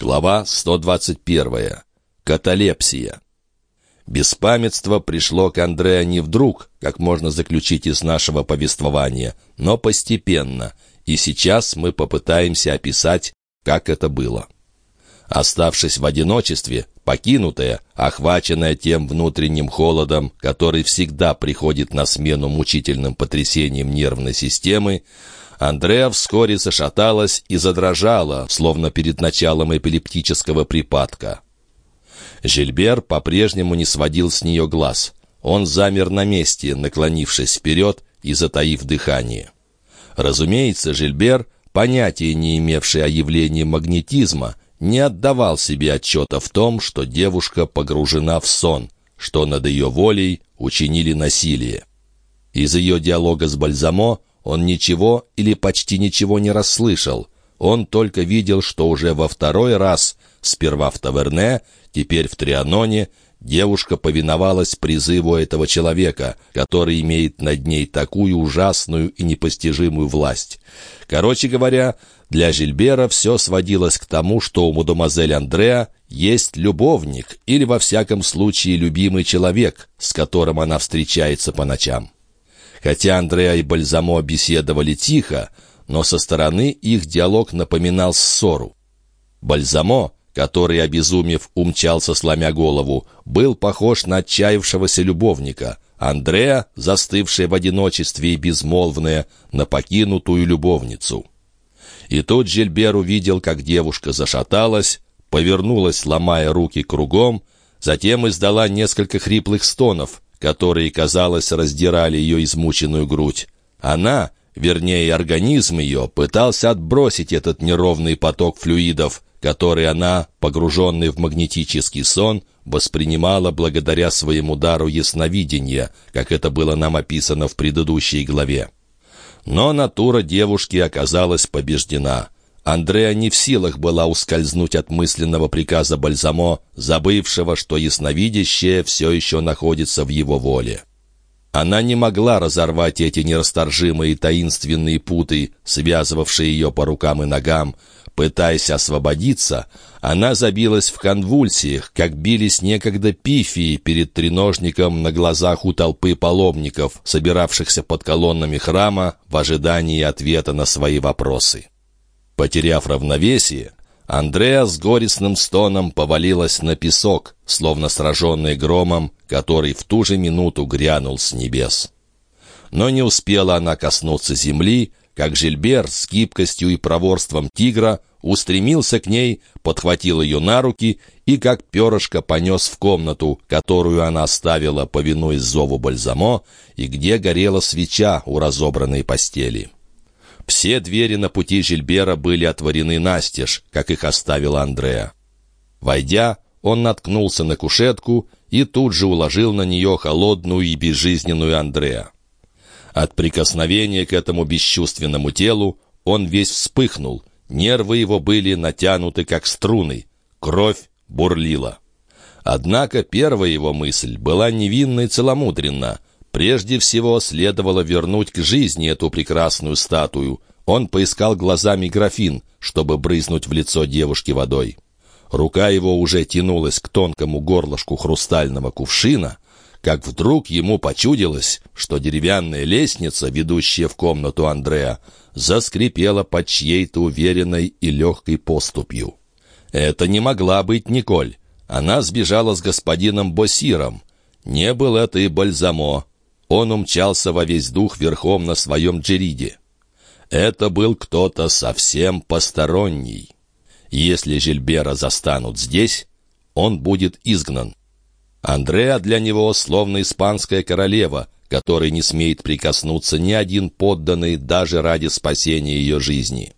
Глава 121. Каталепсия. Беспамятство пришло к Андреа не вдруг, как можно заключить из нашего повествования, но постепенно, и сейчас мы попытаемся описать, как это было. Оставшись в одиночестве, покинутая, охваченная тем внутренним холодом, который всегда приходит на смену мучительным потрясениям нервной системы, Андреа вскоре зашаталась и задрожала, словно перед началом эпилептического припадка. Жильбер по-прежнему не сводил с нее глаз. Он замер на месте, наклонившись вперед и затаив дыхание. Разумеется, Жильбер, понятия не имевший о явлении магнетизма, не отдавал себе отчета в том, что девушка погружена в сон, что над ее волей учинили насилие. Из ее диалога с Бальзамо он ничего или почти ничего не расслышал. Он только видел, что уже во второй раз, сперва в Таверне, теперь в Трианоне, девушка повиновалась призыву этого человека, который имеет над ней такую ужасную и непостижимую власть. Короче говоря, для Жильбера все сводилось к тому, что у мадемуазель Андреа есть любовник или, во всяком случае, любимый человек, с которым она встречается по ночам. Хотя Андреа и Бальзамо беседовали тихо, но со стороны их диалог напоминал ссору. Бальзамо, который, обезумев, умчался, сломя голову, был похож на отчаявшегося любовника. Андреа, застывшая в одиночестве и безмолвная, на покинутую любовницу. И тут Жильбер увидел, как девушка зашаталась, повернулась, ломая руки кругом, затем издала несколько хриплых стонов — которые, казалось, раздирали ее измученную грудь. Она, вернее, организм ее, пытался отбросить этот неровный поток флюидов, который она, погруженный в магнетический сон, воспринимала благодаря своему дару ясновидения, как это было нам описано в предыдущей главе. Но натура девушки оказалась побеждена — Андреа не в силах была ускользнуть от мысленного приказа Бальзамо, забывшего, что ясновидящее все еще находится в его воле. Она не могла разорвать эти нерасторжимые таинственные путы, связывавшие ее по рукам и ногам. Пытаясь освободиться, она забилась в конвульсиях, как бились некогда пифии перед треножником на глазах у толпы паломников, собиравшихся под колоннами храма в ожидании ответа на свои вопросы. Потеряв равновесие, Андреа с горестным стоном повалилась на песок, словно сраженный громом, который в ту же минуту грянул с небес. Но не успела она коснуться земли, как Жильбер с гибкостью и проворством тигра устремился к ней, подхватил ее на руки и, как перышко, понес в комнату, которую она оставила, повинуясь зову Бальзамо, и где горела свеча у разобранной постели. Все двери на пути Жильбера были отворены настежь, как их оставила Андреа. Войдя, он наткнулся на кушетку и тут же уложил на нее холодную и безжизненную Андреа. От прикосновения к этому бесчувственному телу он весь вспыхнул, нервы его были натянуты, как струны, кровь бурлила. Однако первая его мысль была невинна и целомудренна. Прежде всего следовало вернуть к жизни эту прекрасную статую. Он поискал глазами графин, чтобы брызнуть в лицо девушки водой. Рука его уже тянулась к тонкому горлышку хрустального кувшина, как вдруг ему почудилось, что деревянная лестница, ведущая в комнату Андреа, заскрипела под чьей-то уверенной и легкой поступью. Это не могла быть Николь. Она сбежала с господином Босиром. Не был это и Бальзамо, он умчался во весь дух верхом на своем джериде. Это был кто-то совсем посторонний. Если Жильбера застанут здесь, он будет изгнан. Андреа для него словно испанская королева, которой не смеет прикоснуться ни один подданный даже ради спасения ее жизни.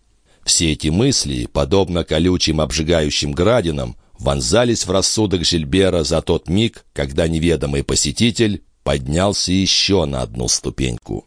Все эти мысли, подобно колючим обжигающим градинам, вонзались в рассудок Жильбера за тот миг, когда неведомый посетитель поднялся еще на одну ступеньку.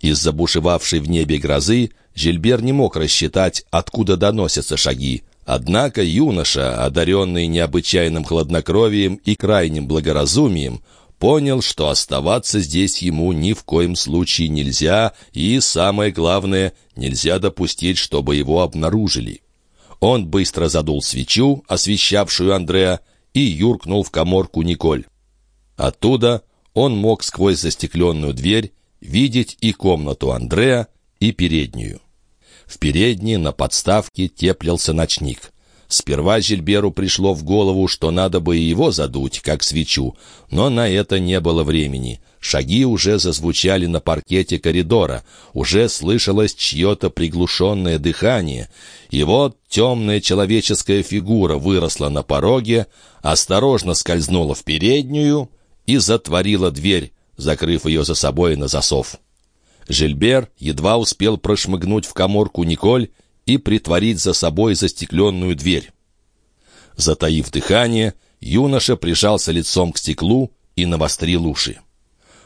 Из-за бушевавшей в небе грозы Жильбер не мог рассчитать, откуда доносятся шаги. Однако юноша, одаренный необычайным хладнокровием и крайним благоразумием, понял, что оставаться здесь ему ни в коем случае нельзя, и, самое главное, нельзя допустить, чтобы его обнаружили. Он быстро задул свечу, освещавшую Андреа, и юркнул в коморку Николь. Оттуда он мог сквозь застекленную дверь видеть и комнату Андреа, и переднюю. В передней на подставке теплился ночник. Сперва Жильберу пришло в голову, что надо бы и его задуть, как свечу, но на это не было времени. Шаги уже зазвучали на паркете коридора, уже слышалось чье-то приглушенное дыхание, и вот темная человеческая фигура выросла на пороге, осторожно скользнула в переднюю и затворила дверь, закрыв ее за собой на засов. Жильбер едва успел прошмыгнуть в коморку Николь и притворить за собой застекленную дверь. Затаив дыхание, юноша прижался лицом к стеклу и навострил уши.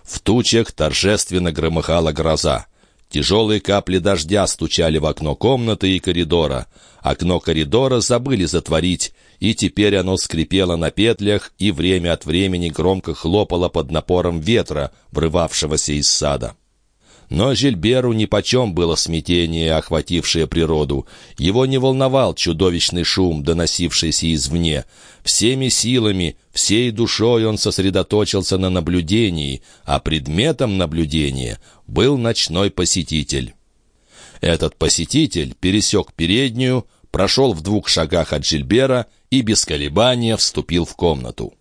В тучах торжественно громыхала гроза. Тяжелые капли дождя стучали в окно комнаты и коридора. Окно коридора забыли затворить, и теперь оно скрипело на петлях и время от времени громко хлопало под напором ветра, врывавшегося из сада. Но Жильберу нипочем было смятение, охватившее природу. Его не волновал чудовищный шум, доносившийся извне. Всеми силами, всей душой он сосредоточился на наблюдении, а предметом наблюдения был ночной посетитель. Этот посетитель пересек переднюю, прошел в двух шагах от Жильбера и без колебания вступил в комнату.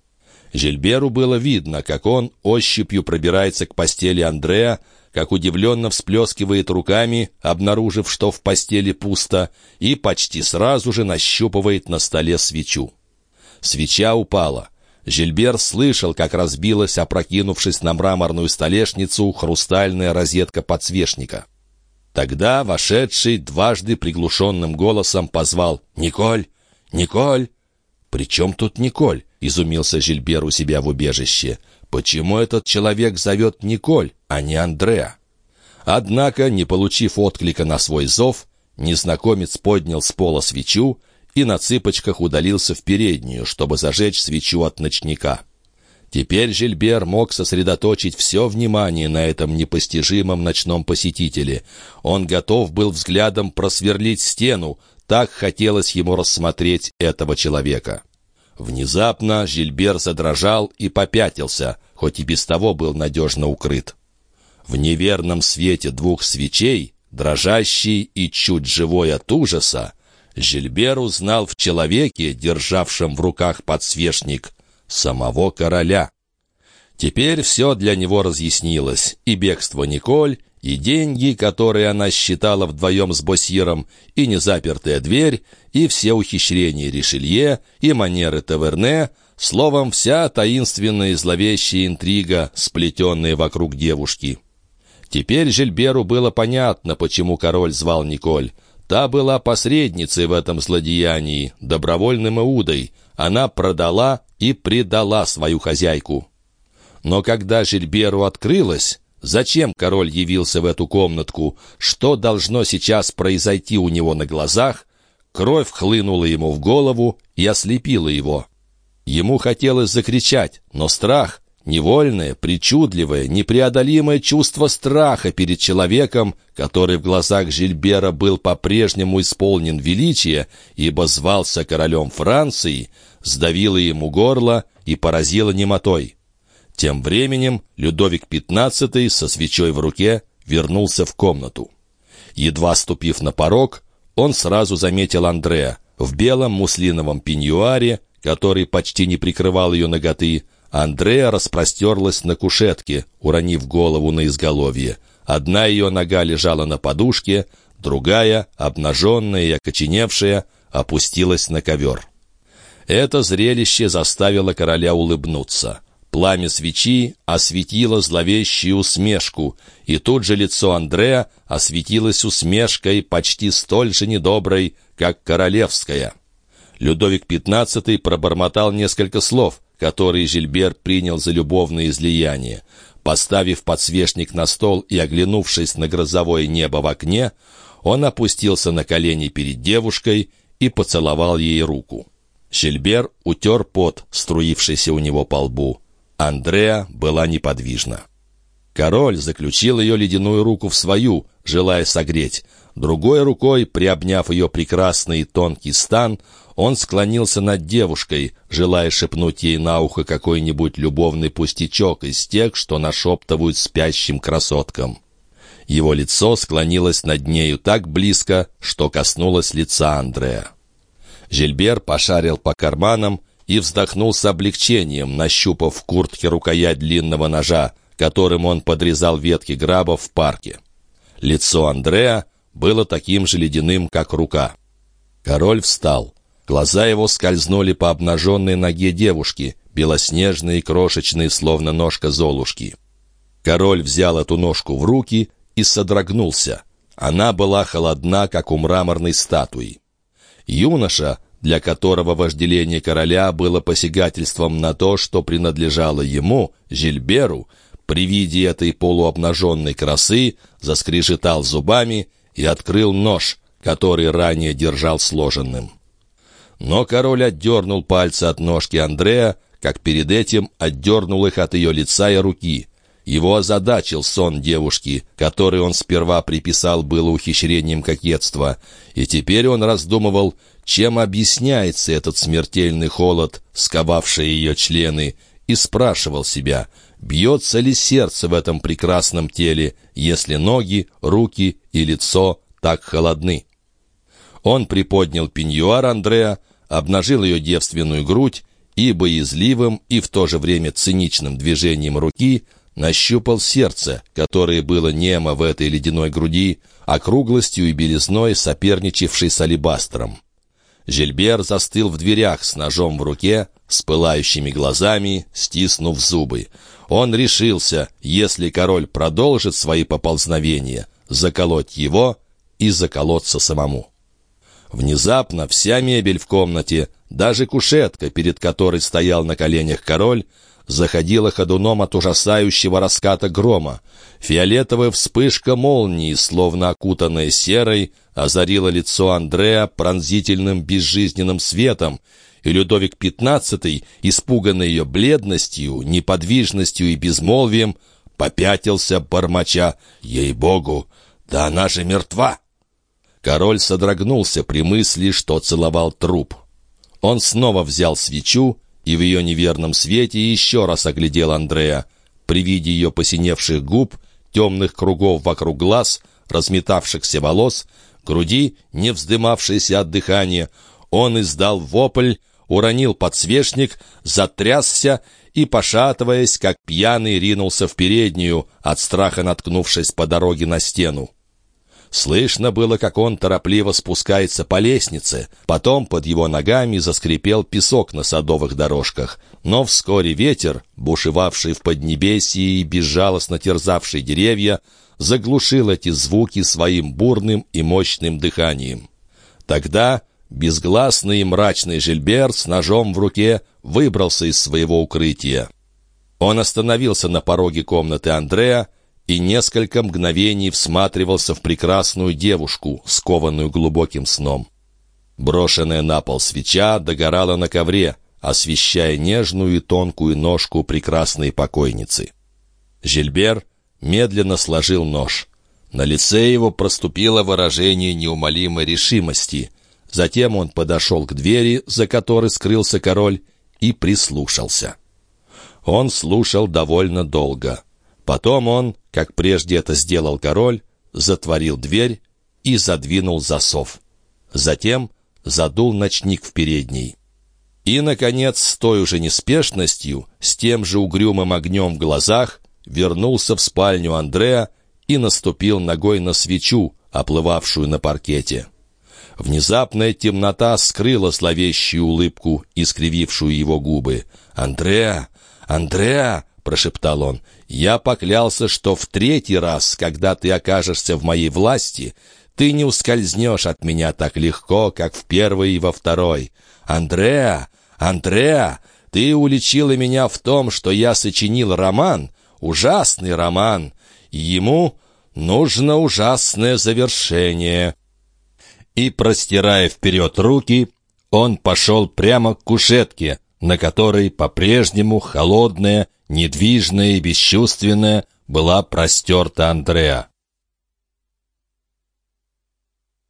Жильберу было видно, как он ощупью пробирается к постели Андрея, как удивленно всплескивает руками, обнаружив, что в постели пусто, и почти сразу же нащупывает на столе свечу. Свеча упала. Жильбер слышал, как разбилась, опрокинувшись на мраморную столешницу, хрустальная розетка подсвечника. Тогда вошедший дважды приглушенным голосом позвал «Николь! Николь!» «При чем тут Николь?» — изумился Жильбер у себя в убежище. Почему этот человек зовет Николь, а не Андреа? Однако, не получив отклика на свой зов, незнакомец поднял с пола свечу и на цыпочках удалился в переднюю, чтобы зажечь свечу от ночника. Теперь Жильбер мог сосредоточить все внимание на этом непостижимом ночном посетителе. Он готов был взглядом просверлить стену, так хотелось ему рассмотреть этого человека. Внезапно Жильбер задрожал и попятился, хоть и без того был надежно укрыт. В неверном свете двух свечей, дрожащий и чуть живой от ужаса, Жильбер узнал в человеке, державшем в руках подсвечник, самого короля. Теперь все для него разъяснилось, и бегство Николь, и деньги, которые она считала вдвоем с Босьером, и незапертая дверь, и все ухищрения Ришелье, и манеры Таверне, словом, вся таинственная и зловещая интрига, сплетенная вокруг девушки. Теперь Жильберу было понятно, почему король звал Николь. Та была посредницей в этом злодеянии, добровольным Иудой. Она продала и предала свою хозяйку. Но когда Жильберу открылось, Зачем король явился в эту комнатку? Что должно сейчас произойти у него на глазах? Кровь хлынула ему в голову и ослепила его. Ему хотелось закричать, но страх, невольное, причудливое, непреодолимое чувство страха перед человеком, который в глазах Жильбера был по-прежнему исполнен величия, ибо звался королем Франции, сдавило ему горло и поразило немотой. Тем временем Людовик XV со свечой в руке вернулся в комнату. Едва ступив на порог, он сразу заметил Андрея в белом муслиновом пеньюаре, который почти не прикрывал ее ноготы. Андрея распростерлась на кушетке, уронив голову на изголовье. Одна ее нога лежала на подушке, другая, обнаженная и окоченевшая, опустилась на ковер. Это зрелище заставило короля улыбнуться. Пламя свечи осветило зловещую усмешку, и тут же лицо Андрея осветилось усмешкой почти столь же недоброй, как королевская. Людовик XV пробормотал несколько слов, которые Жильбер принял за любовное излияние. Поставив подсвечник на стол и оглянувшись на грозовое небо в окне, он опустился на колени перед девушкой и поцеловал ей руку. Жильбер утер пот, струившийся у него по лбу. Андреа была неподвижна. Король заключил ее ледяную руку в свою, желая согреть, Другой рукой, приобняв ее прекрасный тонкий стан, он склонился над девушкой, желая шепнуть ей на ухо какой-нибудь любовный пустячок из тех, что нашептывают спящим красоткам. Его лицо склонилось над нею так близко, что коснулось лица Андрея. Жильбер пошарил по карманам и вздохнул с облегчением, нащупав в куртке рукоять длинного ножа, которым он подрезал ветки граба в парке. Лицо Андрея было таким же ледяным, как рука. Король встал. Глаза его скользнули по обнаженной ноге девушки, белоснежные и крошечные, словно ножка Золушки. Король взял эту ножку в руки и содрогнулся. Она была холодна, как у мраморной статуи. Юноша, для которого вожделение короля было посягательством на то, что принадлежало ему, Жильберу, при виде этой полуобнаженной красы заскрежетал зубами и открыл нож, который ранее держал сложенным. Но король отдернул пальцы от ножки Андрея, как перед этим отдернул их от ее лица и руки. Его озадачил сон девушки, который он сперва приписал было ухищрением кокетства, и теперь он раздумывал, чем объясняется этот смертельный холод, сковавший ее члены, и спрашивал себя, бьется ли сердце в этом прекрасном теле, если ноги, руки и лицо так холодны. Он приподнял пеньюар Андреа, обнажил ее девственную грудь и боязливым и в то же время циничным движением руки нащупал сердце, которое было немо в этой ледяной груди, округлостью и белизной соперничавшей с алебастром. Жильбер застыл в дверях с ножом в руке, с пылающими глазами, стиснув зубы. Он решился, если король продолжит свои поползновения, заколоть его и заколоться самому. Внезапно вся мебель в комнате, даже кушетка, перед которой стоял на коленях король, заходила ходуном от ужасающего раската грома. Фиолетовая вспышка молнии, словно окутанная серой, озарила лицо Андрея пронзительным безжизненным светом, и Людовик XV, испуганный ее бледностью, неподвижностью и безмолвием, попятился, бормоча «Ей-богу! Да она же мертва!» Король содрогнулся при мысли, что целовал труп. Он снова взял свечу и в ее неверном свете еще раз оглядел Андрея. При виде ее посиневших губ, темных кругов вокруг глаз, разметавшихся волос, груди, не вздымавшейся от дыхания, он издал вопль, уронил подсвечник, затрясся и, пошатываясь, как пьяный, ринулся в переднюю, от страха наткнувшись по дороге на стену. Слышно было, как он торопливо спускается по лестнице. Потом под его ногами заскрипел песок на садовых дорожках. Но вскоре ветер, бушевавший в Поднебесье и безжалостно терзавший деревья, заглушил эти звуки своим бурным и мощным дыханием. Тогда безгласный и мрачный Жильбер с ножом в руке выбрался из своего укрытия. Он остановился на пороге комнаты Андрея, и несколько мгновений всматривался в прекрасную девушку, скованную глубоким сном. Брошенная на пол свеча догорала на ковре, освещая нежную и тонкую ножку прекрасной покойницы. Жильбер медленно сложил нож. На лице его проступило выражение неумолимой решимости. Затем он подошел к двери, за которой скрылся король, и прислушался. Он слушал довольно долго. Потом он, как прежде это сделал король, затворил дверь и задвинул засов. Затем задул ночник в передней. И, наконец, с той уже неспешностью, с тем же угрюмым огнем в глазах, вернулся в спальню Андрея и наступил ногой на свечу, оплывавшую на паркете. Внезапная темнота скрыла зловещую улыбку, искривившую его губы. «Андреа! Андреа!» Прошептал он. «Я поклялся, что в третий раз, когда ты окажешься в моей власти, ты не ускользнешь от меня так легко, как в первый и во второй. Андреа, Андреа, ты уличила меня в том, что я сочинил роман, ужасный роман, и ему нужно ужасное завершение». И, простирая вперед руки, он пошел прямо к кушетке, на которой по-прежнему холодная, недвижная и бесчувственная была простерта Андреа.